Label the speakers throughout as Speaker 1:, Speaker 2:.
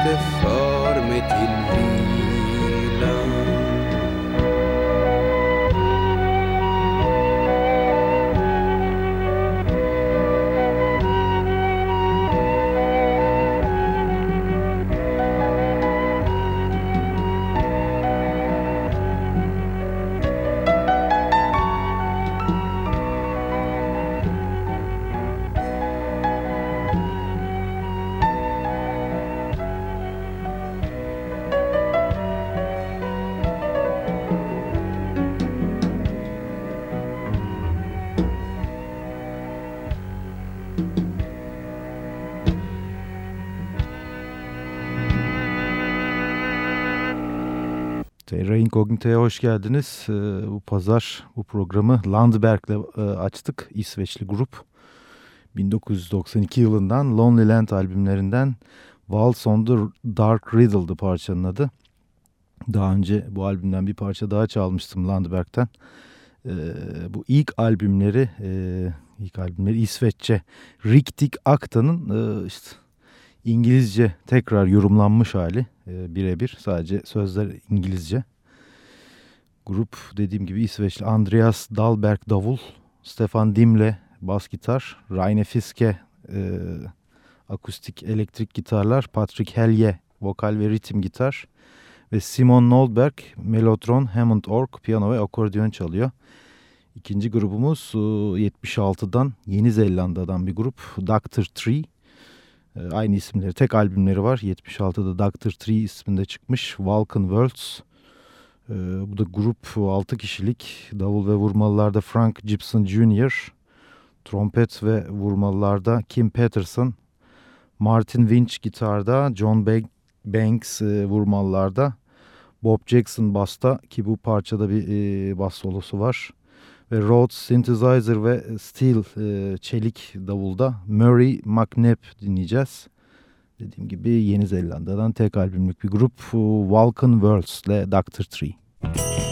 Speaker 1: inte för mig till
Speaker 2: liv. Incognita'ya hoş geldiniz. Ee, bu pazar bu programı Landberg'le e, açtık. İsveçli grup. 1992 yılından Lonely Land albümlerinden Waltz on the Dark Riddle'dı parçanın adı. Daha önce bu albümden bir parça daha çalmıştım Landberg'ten. Ee, bu ilk albümleri, e, ilk albümleri İsveççe Riktik Akta'nın e, işte İngilizce tekrar yorumlanmış hali birebir sadece sözler İngilizce. Grup dediğim gibi İsveçli Andreas Dahlberg davul, Stefan Dimle bas gitar, Raine Fiske e, akustik elektrik gitarlar, Patrick Helye vokal ve ritim gitar ve Simon Noldberg melotron, Hammond org, piyano ve akordeon çalıyor. İkinci grubumuz e, 76'dan Yeni Zelanda'dan bir grup Doctor Tree. E, aynı isimleri, tek albümleri var. 76'da Doctor Tree isminde çıkmış. Vulcan Worlds. E, bu da grup 6 kişilik. Davul ve vurmalılarda Frank Gibson Jr., trompet ve vurmalılarda Kim Peterson, Martin Winch gitarda, John Banks e, vurmalılarda, Bob Jackson basta ki bu parçada bir e, bas solosu var. Ve Rhodes synthesizer ve steel e, çelik davulda Murray McNabb dinleyeceğiz. Dediğim gibi Yeni Zelanda'dan tek albümlük bir grup Vulcan Worlds ile Doctor Tree.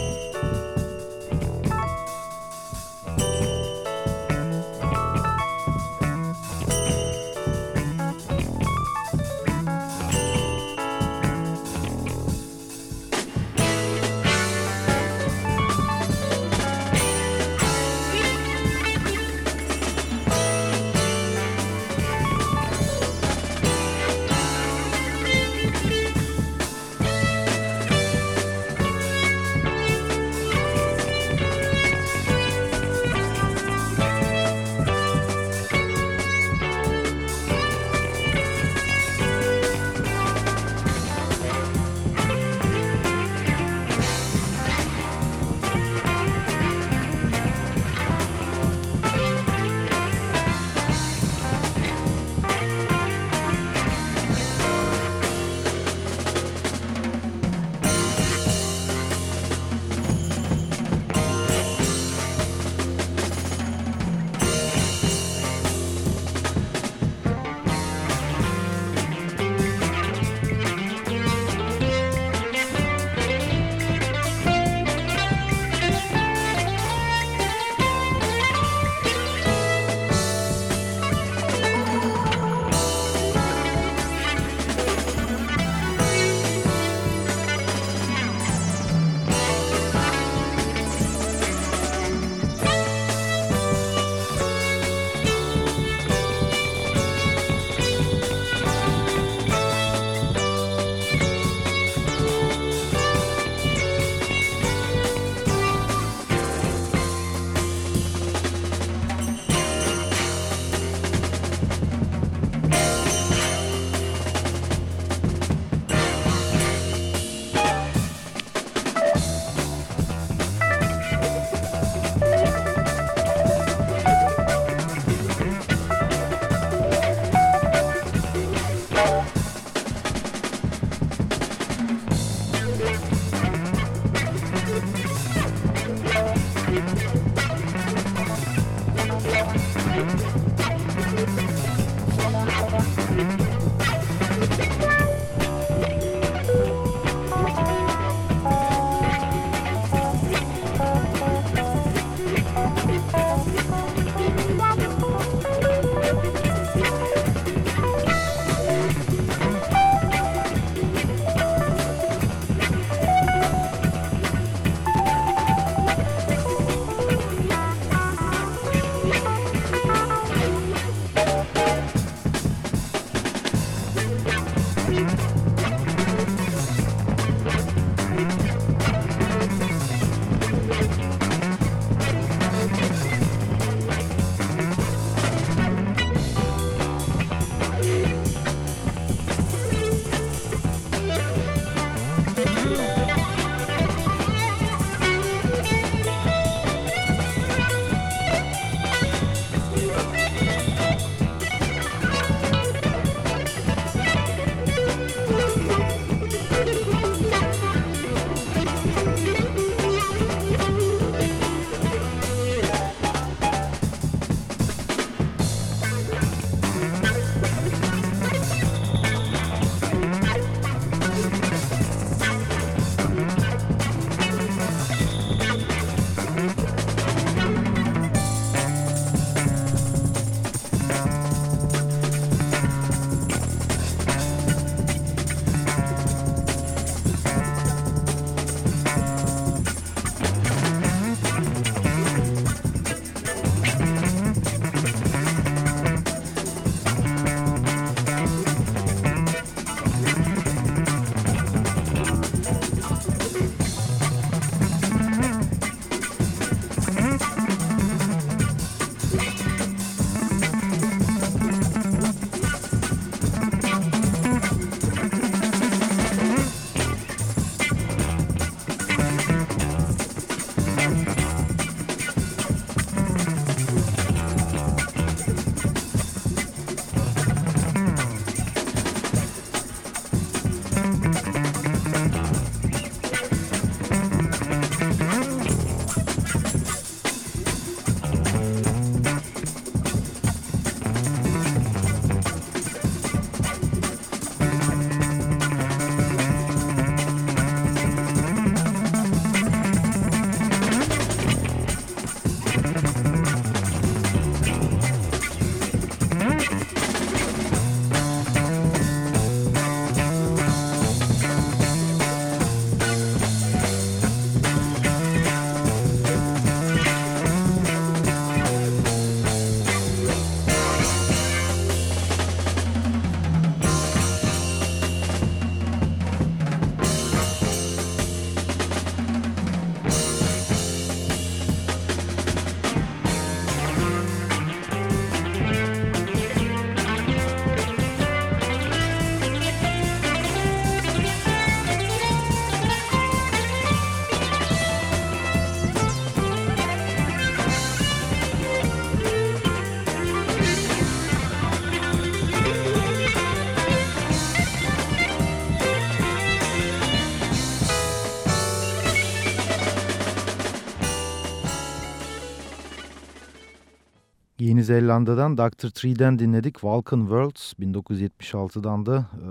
Speaker 2: Yeni Zelanda'dan Dr. Tree'den dinledik. Vulcan Worlds 1976'dan da e,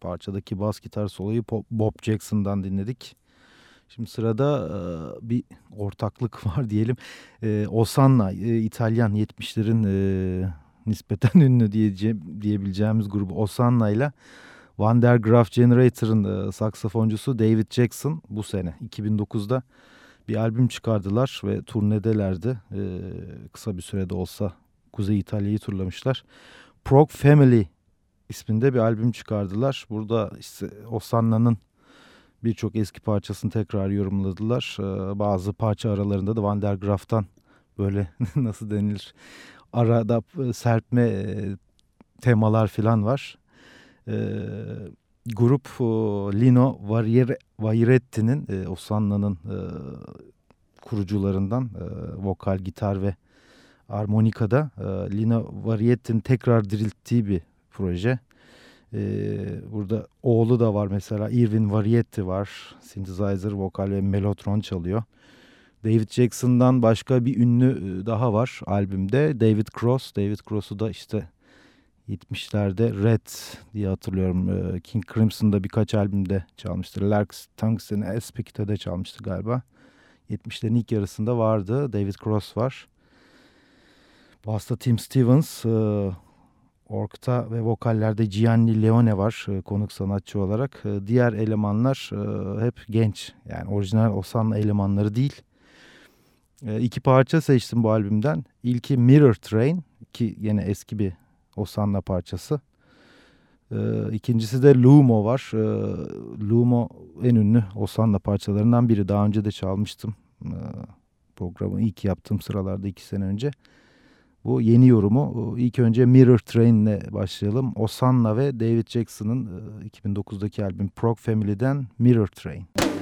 Speaker 2: parçadaki bas gitar soloyu Bob Jackson'dan dinledik. Şimdi sırada e, bir ortaklık var diyelim. E, Osanna, e, İtalyan 70'lerin e, nispeten ünlü diyeceğim, diyebileceğimiz grubu Osanna ile Van der Graaf Generator'ın e, saksafoncusu David Jackson bu sene 2009'da bir albüm çıkardılar ve turnedelerdi. E, kısa bir sürede olsa Kuzey İtalya'yı turlamışlar. Prog Family isminde bir albüm çıkardılar. Burada işte Osanna'nın birçok eski parçasını tekrar yorumladılar. Ee, bazı parça aralarında da Van der Graaf'tan böyle nasıl denilir arada e, serpme e, temalar falan var. Ee, grup Lino Vairetti'nin e, Osanna'nın e, kurucularından e, vokal, gitar ve armonikada e, Lino Varietti'nin tekrar dirilttiği bir proje. Ee, burada oğlu da var mesela Irvin Varietti var. Synthesizer, vokal ve melotron çalıyor. David Jackson'dan başka bir ünlü daha var albümde. David Cross. David Cross'u da işte 70'lerde Red diye hatırlıyorum. Ee, King Crimson'da birkaç albümde çalmıştır. Larks, Tungsten Aspect'te de çalmıştı galiba. 70'lerin ilk yarısında vardı. David Cross var. Basta Tim Stevens. E, Ork'ta ve vokallerde Gianni Leone var e, konuk sanatçı olarak. E, diğer elemanlar hep genç. Yani orijinal Osanna elemanları değil. İki parça seçtim bu albümden. İlki Mirror Train ki yine eski bir Osanna parçası. Ee, ikincisi de Lumo var. Ee, Lumo en ünlü Osanna parçalarından biri. Daha önce de çalmıştım. Ee, programı ilk yaptığım sıralarda iki sene önce. Bu yeni yorumu. İlk önce Mirror Train ile başlayalım. Osanna ve David Jackson'ın 2009'daki albüm Prog Family'den Mirror Train.
Speaker 3: on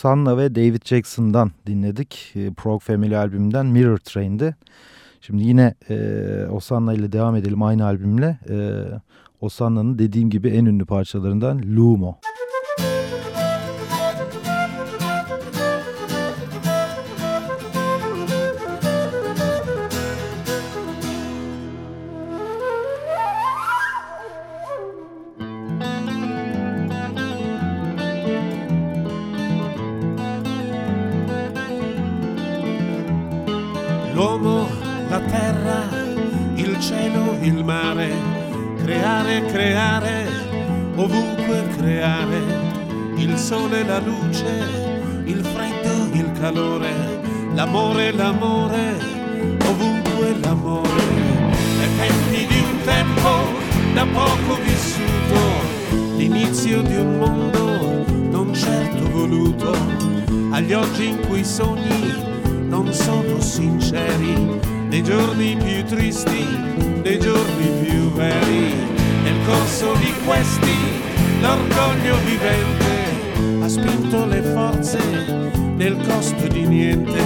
Speaker 2: Osanna ve David Jackson'dan dinledik. E, Prog Family albümünden Mirror Train'di. Şimdi yine e, Osanna ile devam edelim aynı albümle. E, Osanna'nın dediğim gibi en ünlü parçalarından Lumo.
Speaker 3: L'uomo, creare, creare, ovunque creare, il sole, la luce, il freddo, il calore, l'amore, l'amore, ovunque l'amore. Ai tempi di un tempo da poco vissuto, l'inizio di un mondo non certo voluto, agli oggi in cui i sogni non sono sinceri, nei giorni più tristi, nei giorni più veri. Corso di questi l'orgoglio vivente ha spinto le forze nel costo di niente.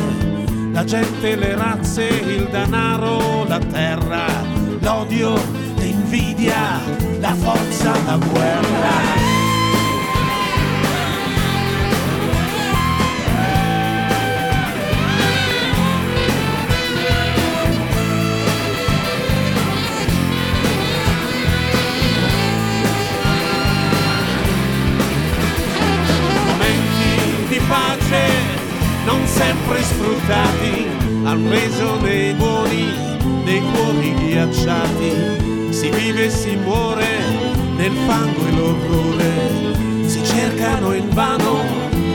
Speaker 3: La gente, le razze, il denaro, la terra, l'odio, l'invidia, la forza, la guerra. Hanno reso dei buoni dei cuori ghiacciati. Si vive e si muore nel fango e l'orrore. Si cercano invano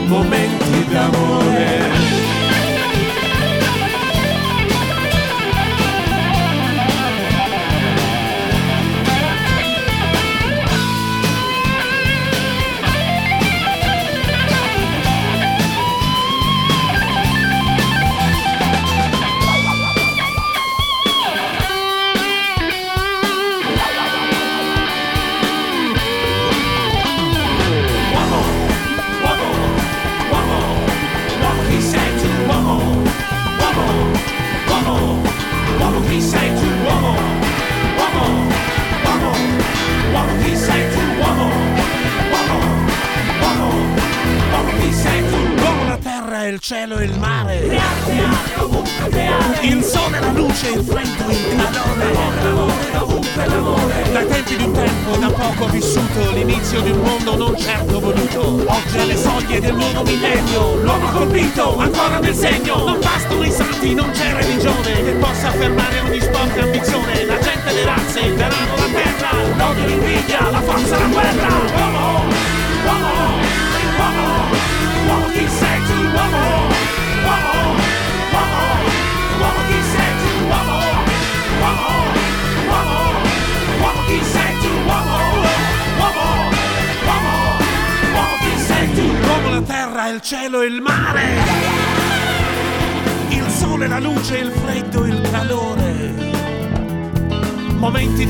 Speaker 3: momenti d'amore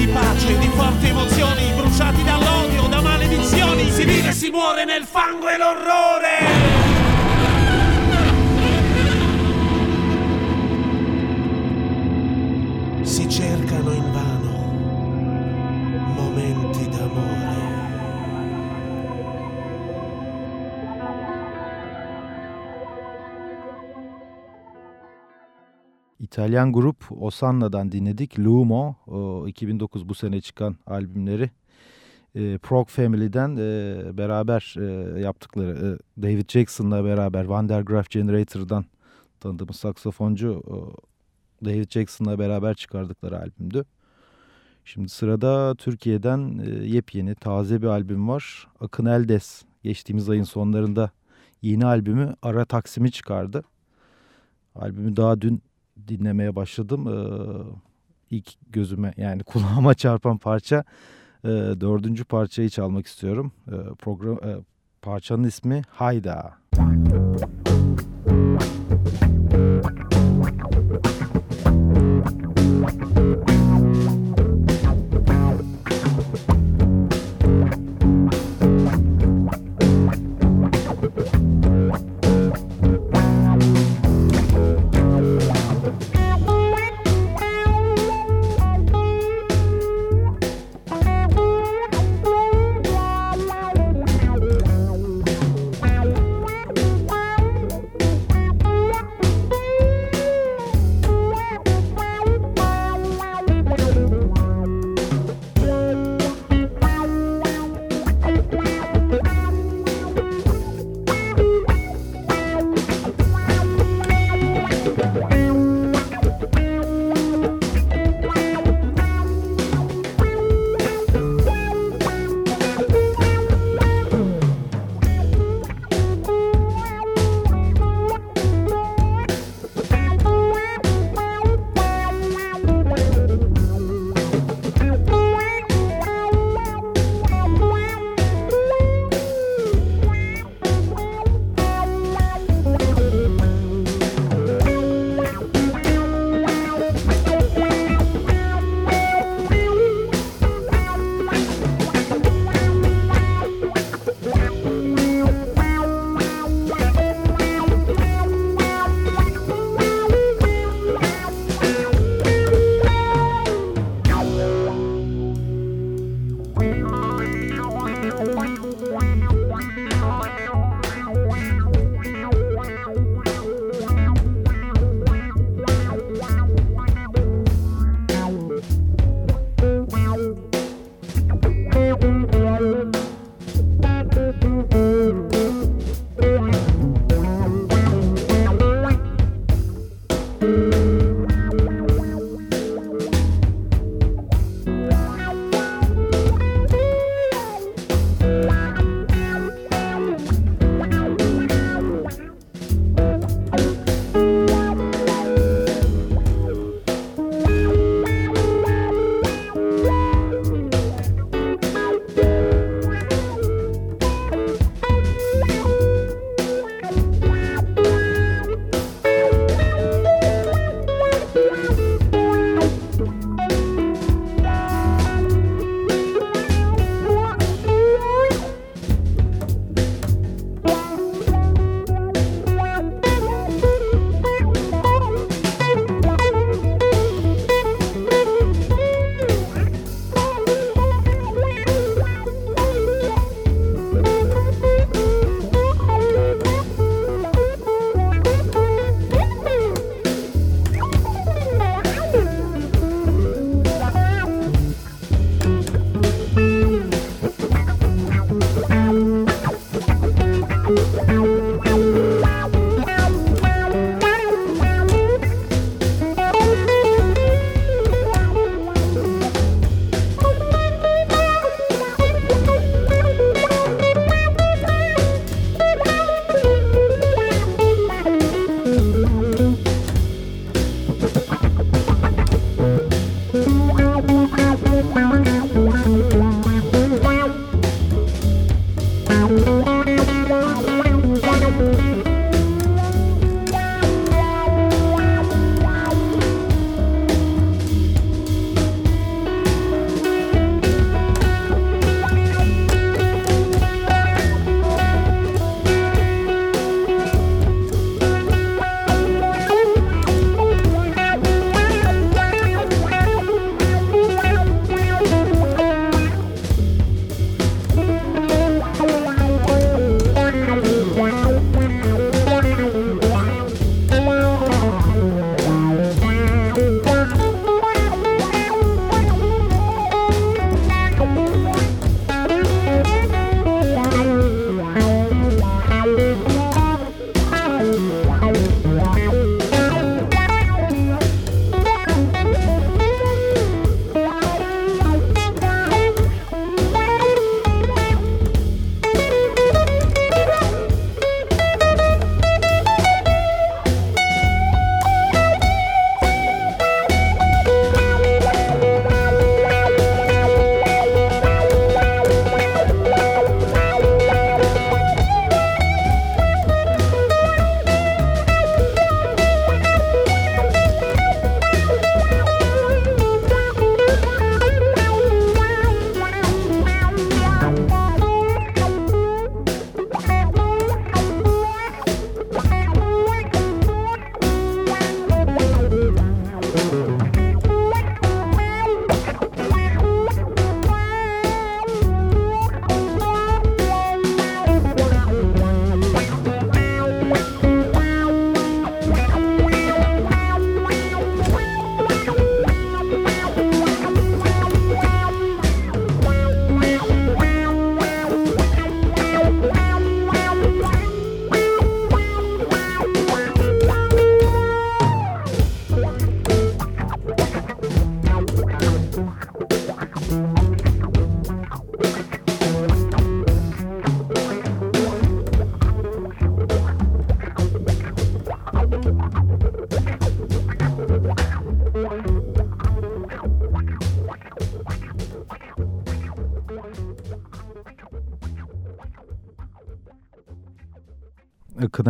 Speaker 3: di pace, di forti emozioni, bruciati dall'odio, da maledizioni. Si vive e si muore nel fango e l'orrore.
Speaker 2: İtalyan grup Osanna'dan dinledik. Lumo, o 2009 bu sene çıkan albümleri. E, Prog Family'den beraber e, yaptıkları, e, David Jackson'la beraber Van der Graaf Generator'dan tanıdığımız saksafoncu David Jackson'la beraber çıkardıkları albümdü. Şimdi sırada Türkiye'den e, yepyeni, taze bir albüm var. Akın Eldes geçtiğimiz ayın sonlarında yeni albümü Ara Taksim'i çıkardı. Albümü daha dün dinlemeye başladım. Ee, ilk gözüme yani kulağıma çarpan parça e, dördüncü parçayı çalmak istiyorum. E, program e, parçanın ismi Hayda.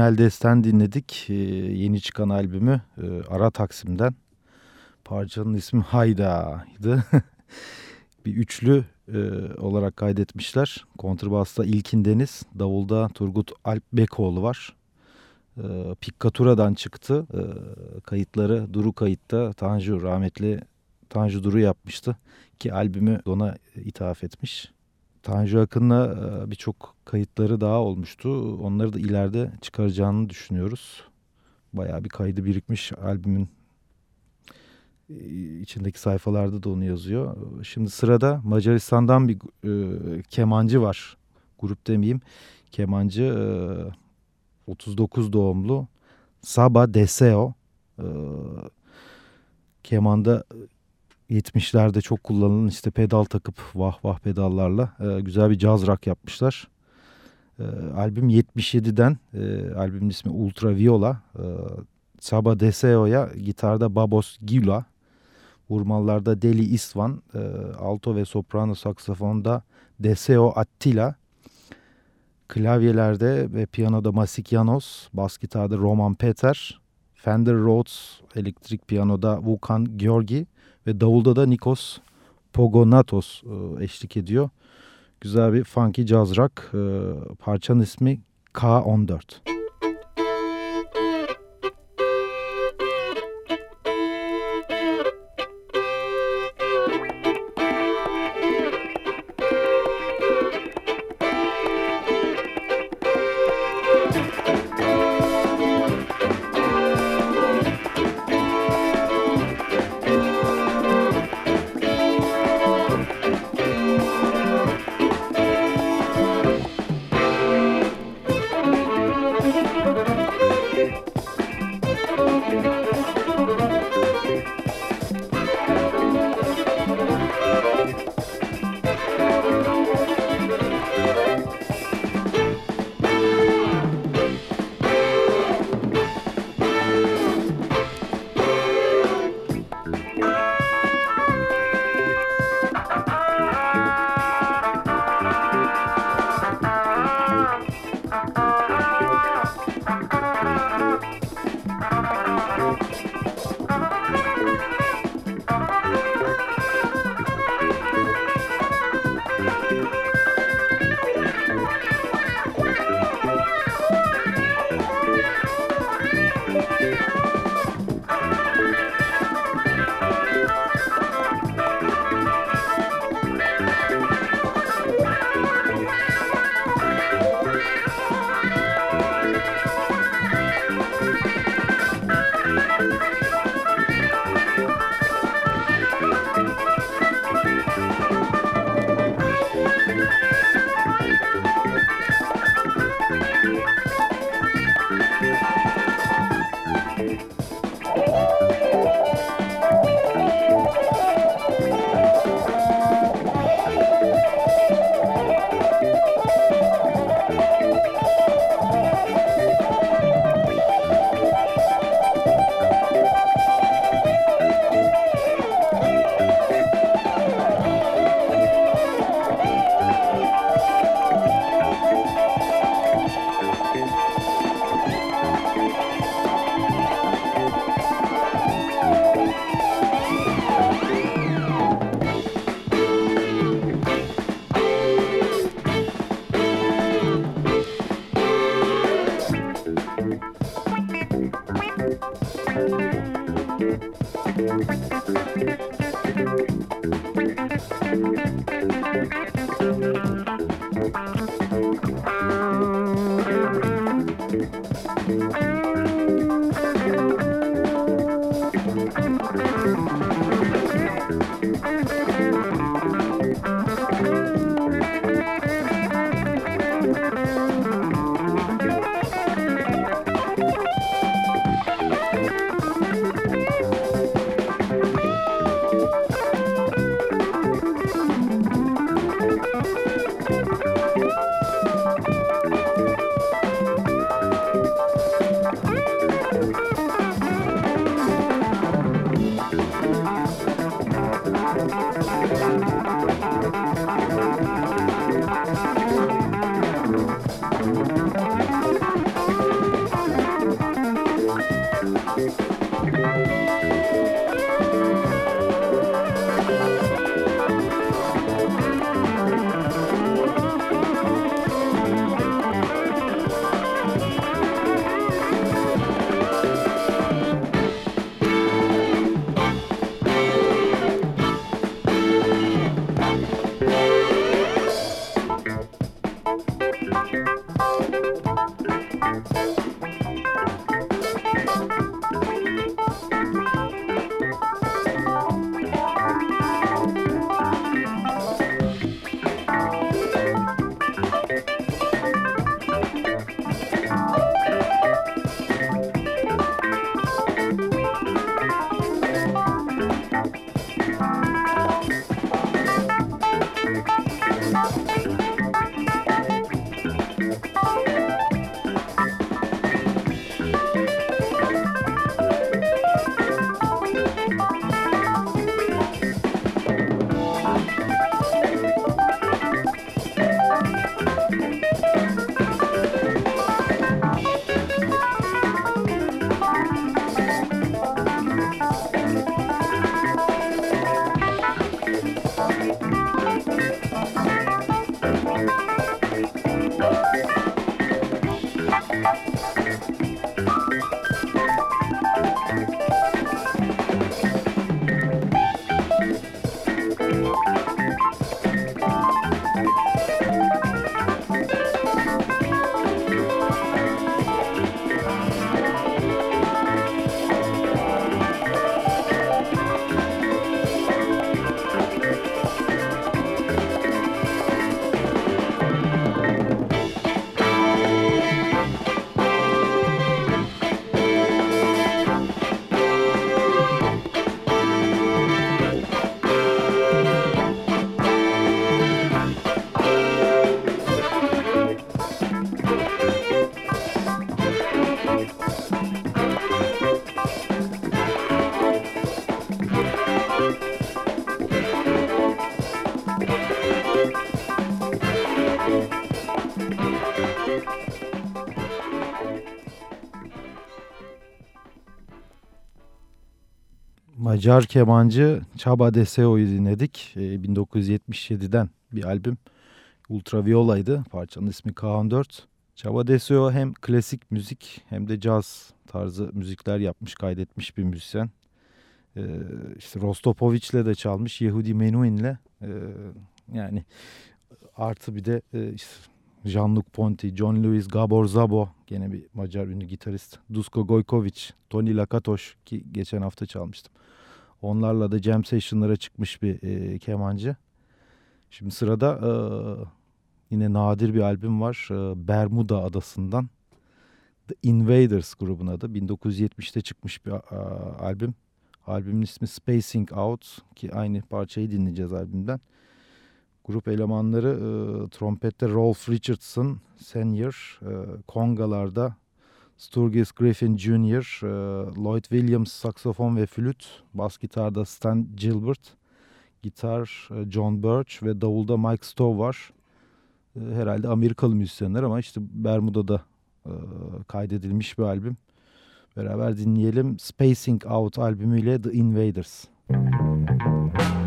Speaker 2: Akın Eldes'ten dinledik. Ee, yeni çıkan albümü e, Ara Taksim'den. Parçanın ismi Hayda'ydı. bir üçlü e, olarak kaydetmişler. Kontrbasta İlkin Deniz, davulda Turgut Alp Bekoğlu var. E, Pikkatura'dan çıktı. E, kayıtları Duru kayıtta Tanju rahmetli Tanju Duru yapmıştı. Ki albümü ona ithaf etmiş. Tanju Akın'la e, birçok kayıtları daha olmuştu. Onları da ileride çıkaracağını düşünüyoruz. Bayağı bir kaydı birikmiş albümün e, içindeki sayfalarda da onu yazıyor. Şimdi sırada Macaristan'dan bir e, kemancı var. Grup demeyeyim. Kemancı e, 39 doğumlu Saba Deseo. E, kemanda 70'lerde çok kullanılan işte pedal takıp vah vah pedallarla e, güzel bir caz rock yapmışlar. E, albüm 77'den e, albümün ismi Ultra Viola. E, Saba Deseo'ya gitarda Babos Gila, vurmalarda Deli Isvan, e, alto ve soprano saksafonda Deseo Attila, klavyelerde ve piyanoda Masik Janos, bas gitarda Roman Peter, Fender Rhodes elektrik piyanoda Vukan Georgi, ve davulda da Nikos Pogonatos e, eşlik ediyor. Güzel bir funky jazz rock. E, parçanın ismi K14. Macar kemancı Çaba Deseo'yu dinledik. Ee, e, 1977'den bir albüm. Ultraviola'ydı. Parçanın ismi Kaan 4. Çaba Deseo hem klasik müzik hem de caz tarzı müzikler yapmış, kaydetmiş bir müzisyen. Ee, işte Rostopovic'le de çalmış, Yehudi Menuhin'le. Ee, yani artı bir de e, işte Jean-Luc Ponty, John Lewis, Gabor Zabo gene bir Macar ünlü gitarist. Dusko Gojkovic, Tony Lakatoş ki geçen hafta çalmıştım. Onlarla da jam session'lara çıkmış bir e, kemancı. Şimdi sırada e, yine nadir bir albüm var. E, Bermuda adasından. The Invaders grubun adı. 1970'te çıkmış bir albüm. Albümün ismi Spacing Out ki aynı parçayı dinleyeceğiz albümden. Grup elemanları e, trompette Rolf Richardson Senior, e, kongalarda Sturgis Griffin Jr., e, Lloyd Williams saksafon ve flüt, bas gitarda Stan Gilbert, gitar e, John Birch ve davulda Mike Stowe var. E, herhalde Amerikalı müzisyenler ama işte Bermuda'da e, kaydedilmiş bir albüm. Beraber dinleyelim Spacing Out albümüyle The Invaders. Müzik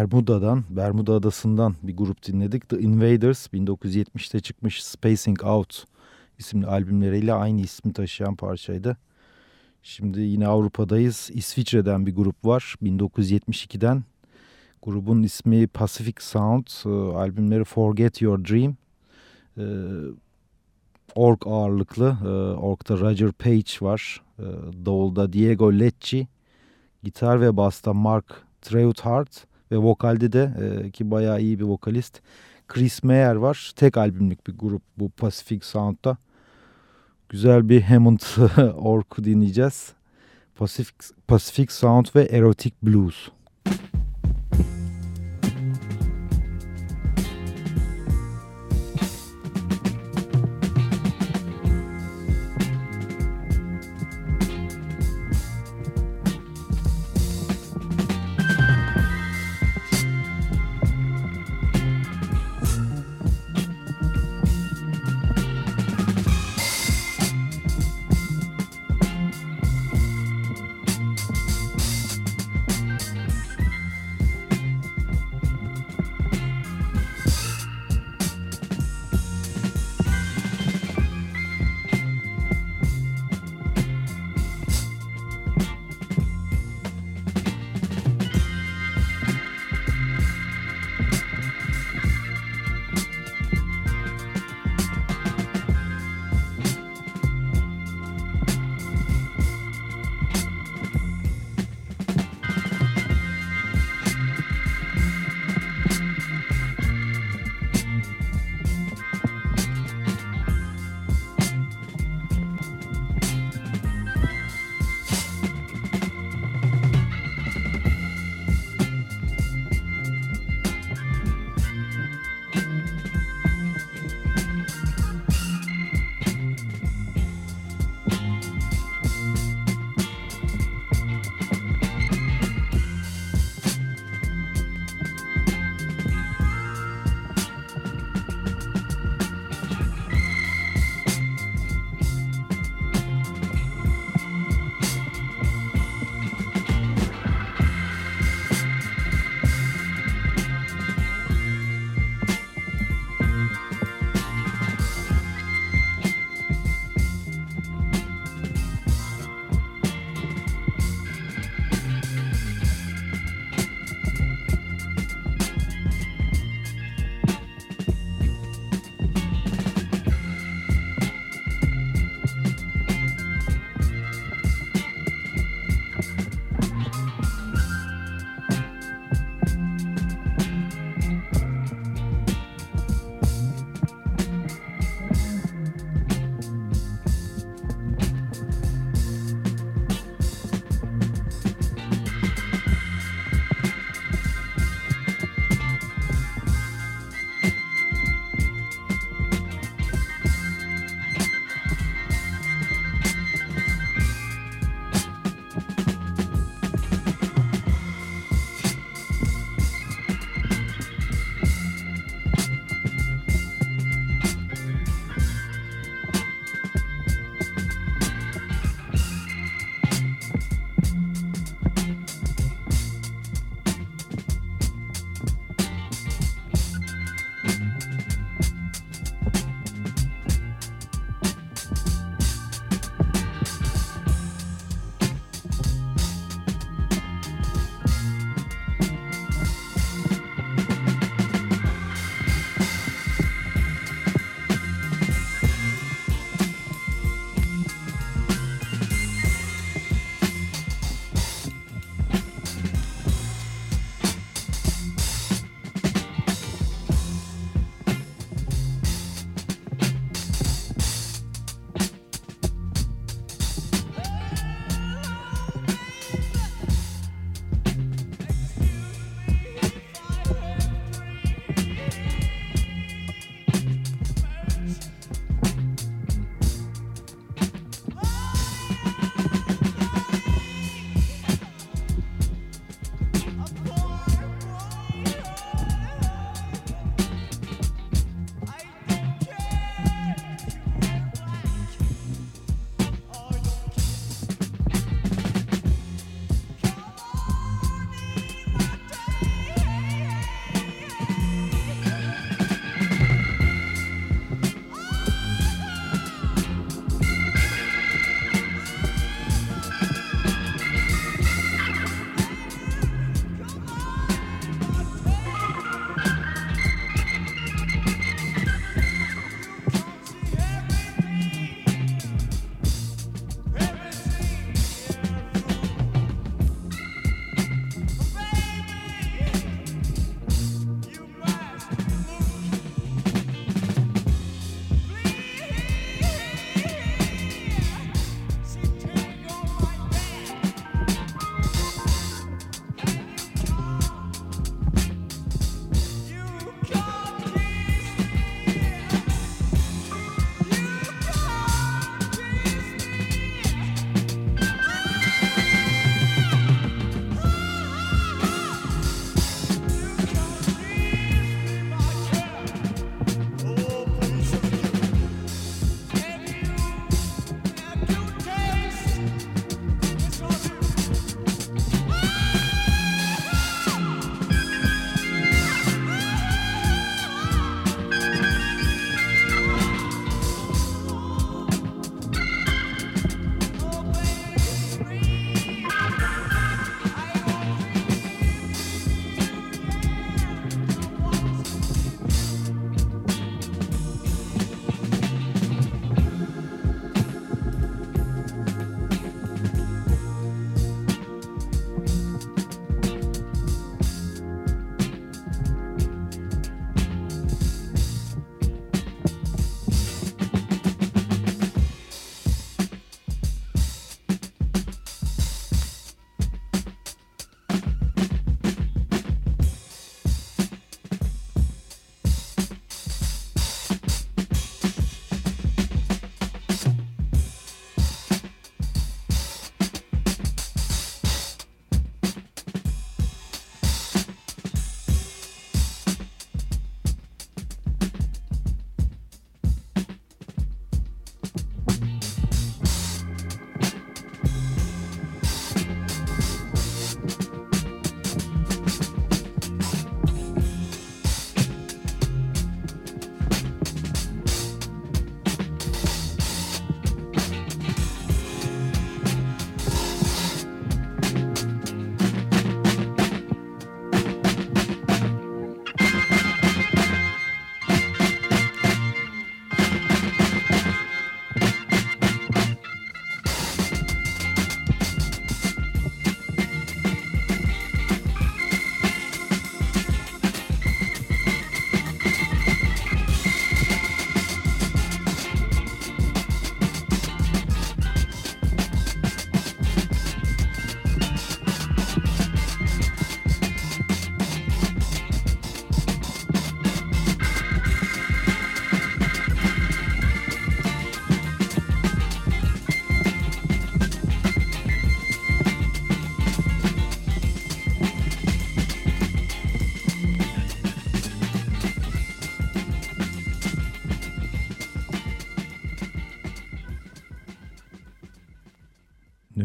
Speaker 2: Bermuda'dan, Bermuda adasından bir grup dinledik. The Invaders 1970'te çıkmış Spacing Out isimli albümleriyle aynı ismi taşıyan parçaydı. Şimdi yine Avrupa'dayız. İsviçre'den bir grup var. 1972'den Grubun ismi Pacific Sound. E, albümleri Forget Your Dream. E, org ağırlıklı. E, org'da Roger Page var. E, Davulda Diego Lecci. Gitar ve basta Mark Treuthart. Ve vokalde de e, ki bayağı iyi bir vokalist. Chris Mayer var. Tek albümlük bir grup bu Pacific Sound'da. Güzel bir Hammond orku dinleyeceğiz. Pacific, Pacific Sound ve Erotic Blues.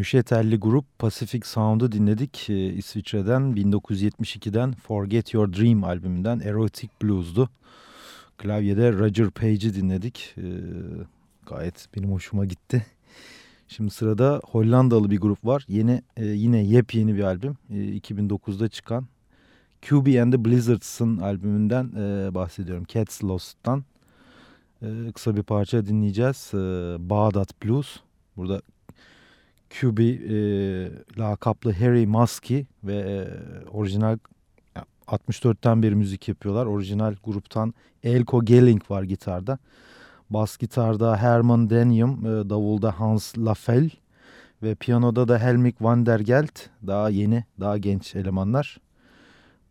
Speaker 2: Nöşetelli grup Pacific Sound'u dinledik. Ee, İsviçre'den 1972'den Forget Your Dream albümünden Erotic Blues'du. Klavyede Roger Page'i dinledik. Ee, gayet benim hoşuma gitti. Şimdi sırada Hollandalı bir grup var. Yeni e, yine yepyeni bir albüm. E, 2009'da çıkan QB and the Blizzards'ın albümünden e, bahsediyorum. Cats Lost'tan. E, kısa bir parça dinleyeceğiz. E, Bağdat Blues. Burada QB e, lakaplı Harry Muskie ve e, orijinal 64'ten beri müzik yapıyorlar. Orijinal gruptan Elko Gelling var gitarda. Bas gitarda Herman Denium, e, davulda Hans Lafel ve piyanoda da Helmik van der Gelt. Daha yeni, daha genç elemanlar.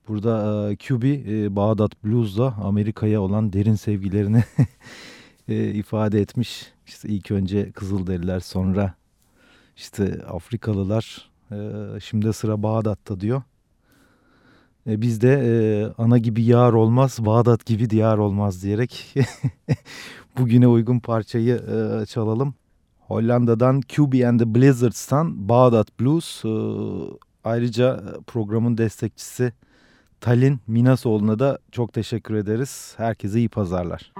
Speaker 2: Burada e, QB e, Bağdat Blues'la Amerika'ya olan derin sevgilerini e, ifade etmiş. İşte ilk önce Kızılderililer sonra işte Afrikalılar e, şimdi sıra Bağdat'ta diyor. E, biz de e, ana gibi yar olmaz, Bağdat gibi diyar olmaz diyerek bugüne uygun parçayı e, çalalım. Hollanda'dan QB and the Blizzards'tan Bağdat Blues. E, ayrıca programın destekçisi Talin Minasoğlu'na da çok teşekkür ederiz. Herkese iyi pazarlar.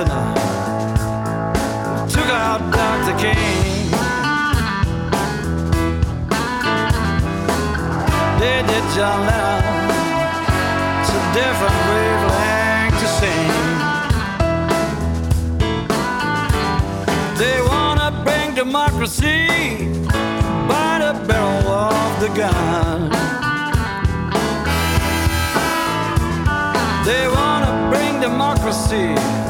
Speaker 4: Listener took out Dr. King. They did John Lennon. It's a different wavelength to sing. They wanna bring democracy by the barrel of the gun. They wanna bring democracy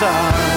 Speaker 4: sun.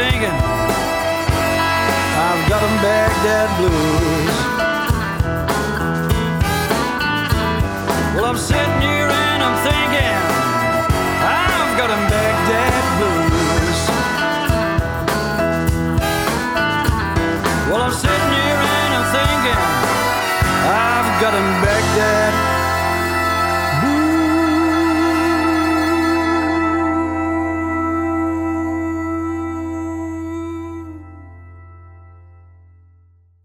Speaker 4: Singing. I've got them Baghdad blues. Well, I'm sitting here and I'm thinking, I've got them Baghdad blues. Well, I'm sitting here and I'm thinking, I've got them Baghdad